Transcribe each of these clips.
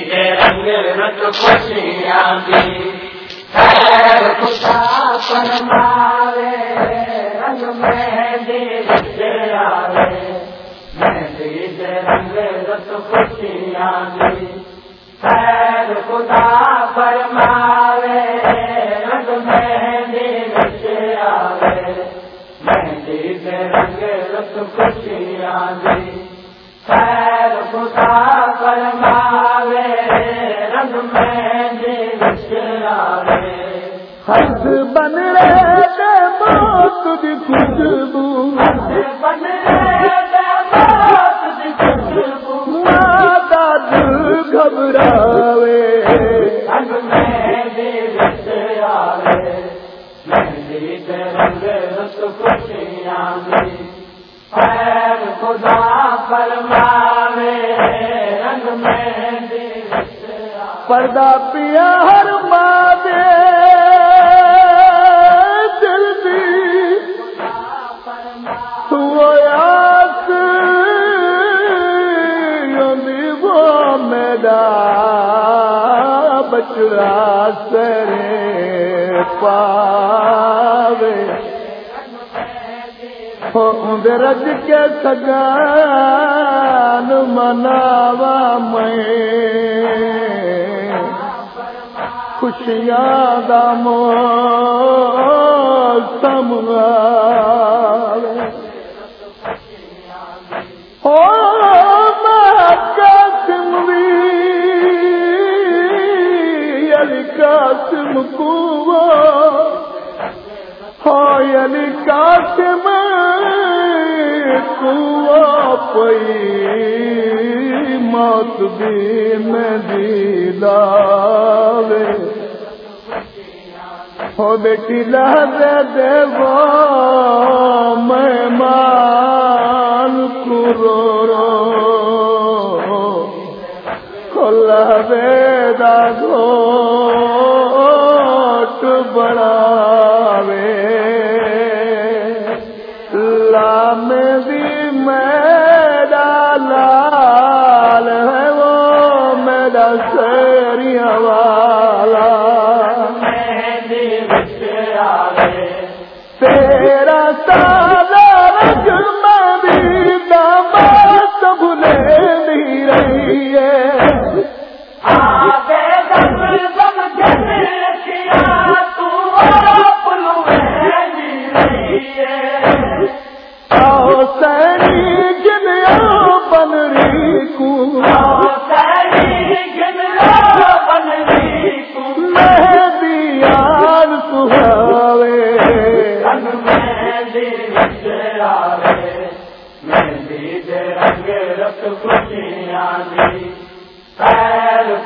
رنگ رت خوشیاں دی۔ رنگ رنگ رت خوشیاں خیر خدا رنگ رنگ رت خیر خدا ہاتھ بن رہے دی خوشبو۔ بن بات ماتا دل گھبراوے۔ خدا فرماوے رنگ مہندی پردہ پیا ہر ماں دے دل دی۔ تو آس یونی وہ میرا بچڑا سرے پاوے۔ رج کے سگان مناوا میں۔ خوشیاں دامو سمگا او قاسم بھی علی قاسم کو ہو ہاں، علی قاسم کو پئی موت بھی میں دیلاوے ہو بیٹی لہذے دے وہ مہمان کو رو رو۔ کھلا دے دا گھوٹ بڑاوے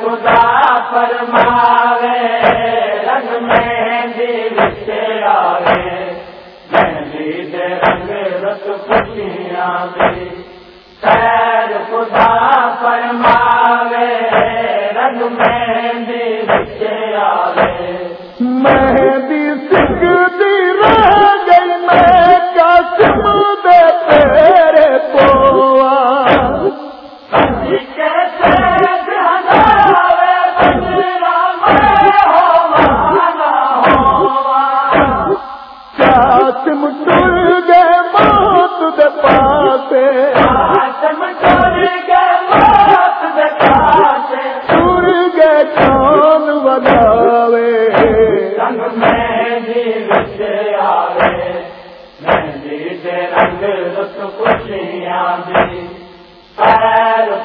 خدا فرماوے رنگ مہندی آوے رت خوشیاں خیر خدا فرماوے رنگ مہندی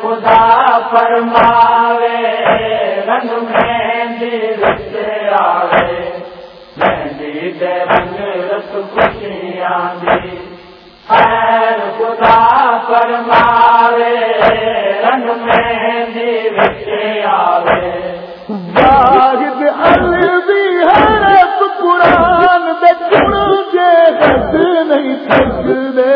خدا فرماوے، رنگ مہندی آوے۔ مہندی دے رنگ رت خوشیاں دی۔ خیر خدا فرماوے، رنگ مہندی آوے۔ واحد الوی حرف قرآن دے چن جے حد نہیں سکدے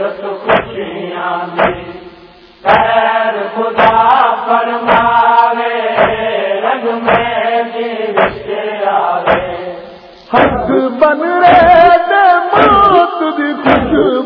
رس خوشیاں پیر خدا فرماوے رنگ میں جی بن رہے موت دی خوشبو۔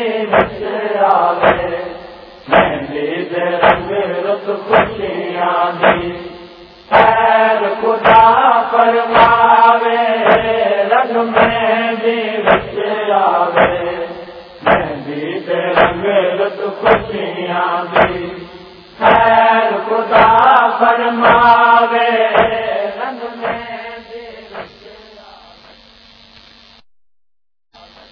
خوشیاں خیر خدا فرماوے۔